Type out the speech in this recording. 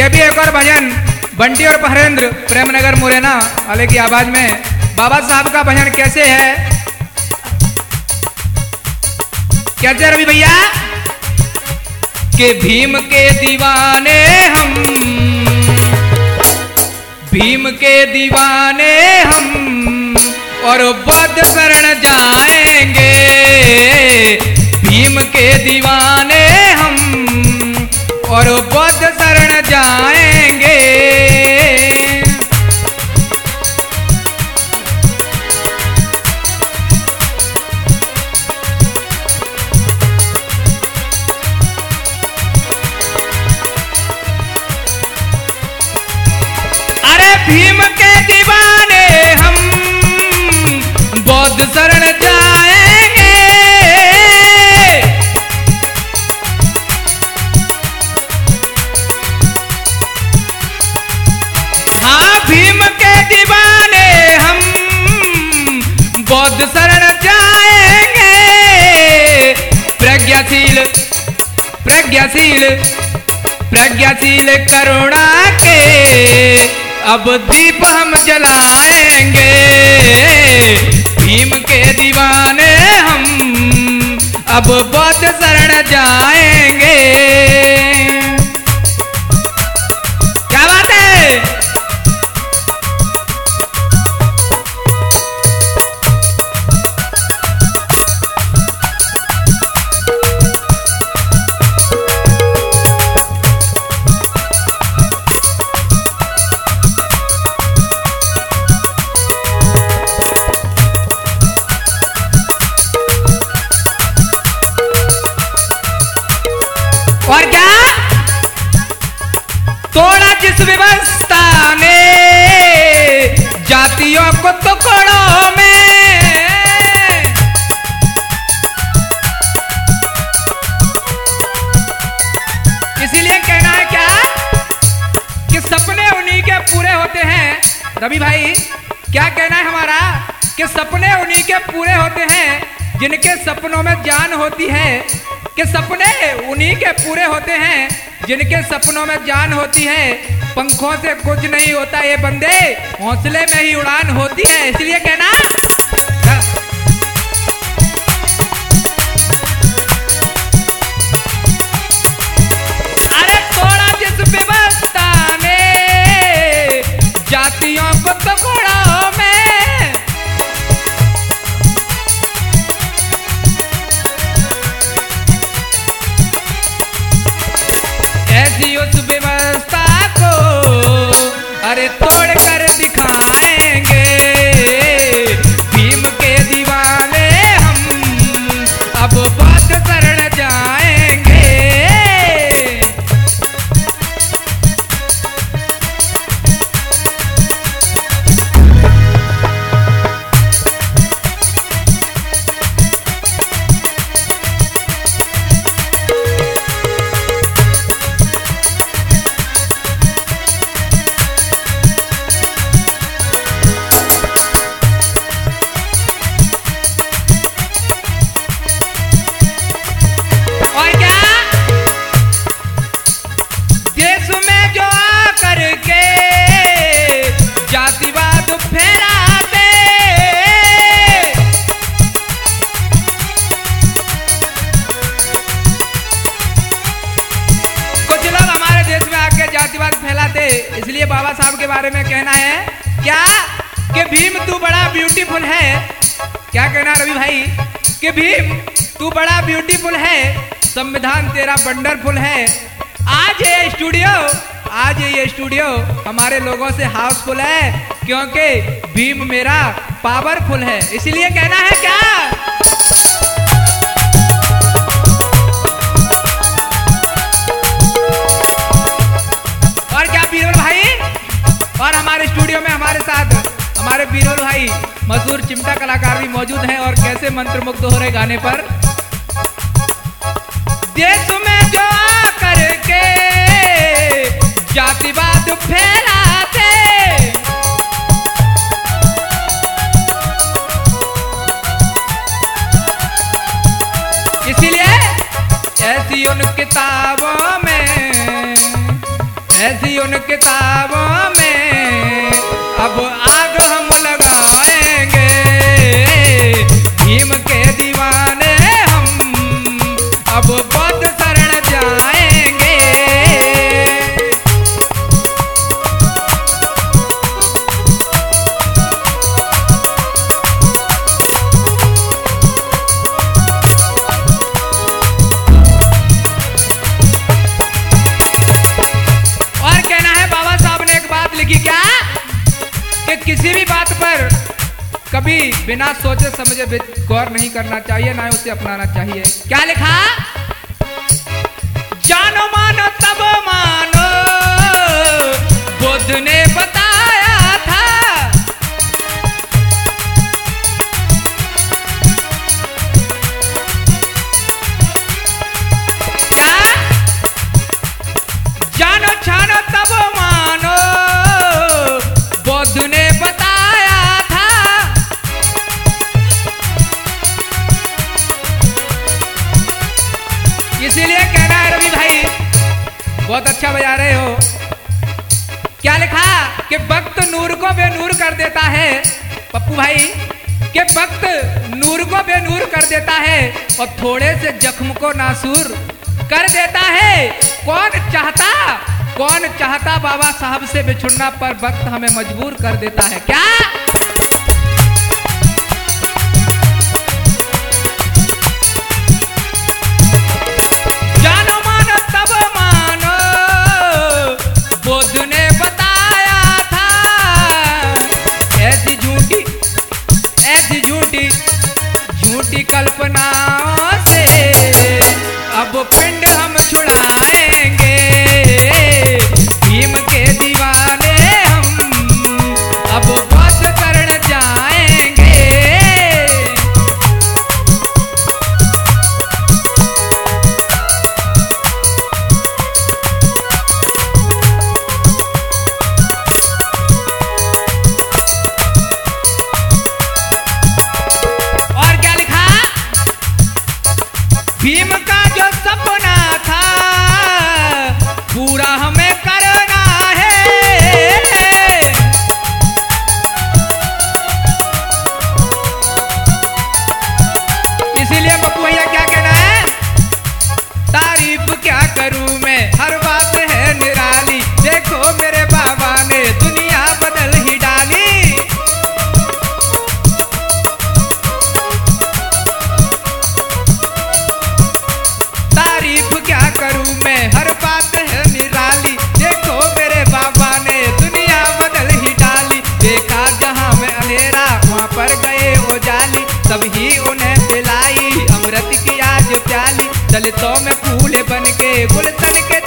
हाँ तो ये भी एक और भजन, बंटी और पहरेंद्र, प्रेमनगर मुरैना वाले की आवाज़ में। बाबा साहब का भजन कैसे है? कैसे रवि भैया? के भीम के दीवाने हम, भीम के दीवाने हम, और बद शरण जाएँगे। भीम के दीवाने हम बौद्ध शरण जाएँगे। हाँ भीम के दीवाने हम बौद्ध शरण जाएँगे। प्रज्ञाशील प्रज्ञाशील प्रज्ञाशील करुणा के अब दीप हम जलाएँगे। और क्या? तोड़ा जिस व्यवस्था ने जातियों को टुकड़ों में इसीलिए कहना है क्या? कि सपने उन्हीं के पूरे होते हैं। रवि भाई, क्या कहना है हमारा? कि सपने उन्हीं के पूरे होते हैं, जिनके सपनों में जान होती है। कि सपने उन्हीं के पूरे होते हैं, जिनके सपनों में जान होती है। पंखों से कुछ नहीं होता ये बंदे, हौसले में ही उड़ान होती है, इसलिए कहना अरे तोड़ कर दिखाएँगे क्या कहना रवि भाई? कि भीम, तू बड़ा ब्यूटीफुल है, संविधान तेरा वंडरफुल है। आज ये स्टूडियो आज ये स्टूडियो हमारे लोगों से हाउसफुल है, क्योंकि भीम मेरा पावरफुल है। इसीलिए कहना है क्या? चिमटा कलाकार भी मौजूद हैं और कैसे मंत्रमुग्ध हो रहे गाने पर? देश में जो कभी बिना सोचे समझे गौर नहीं करना चाहिए, ना उसे अपनाना चाहिए। क्या लिखा? जानो मानो, तब मानो, बुद्ध ने बताया था। क्या? जानो छानो, तब अच्छा बजा रहे हो? क्या लिखा? कि वक्त नूर को बेनूर कर देता है। पप्पू भाई, कि वक्त नूर को बेनूर कर देता है और थोड़े से जख्म को नासूर कर देता है। कौन चाहता? कौन चाहता बाबा साहब से बिछुड़ना? पर वक्त हमें मजबूर कर देता है। क्या? जाली। चले तो मैं फूले बनके के गुलतन के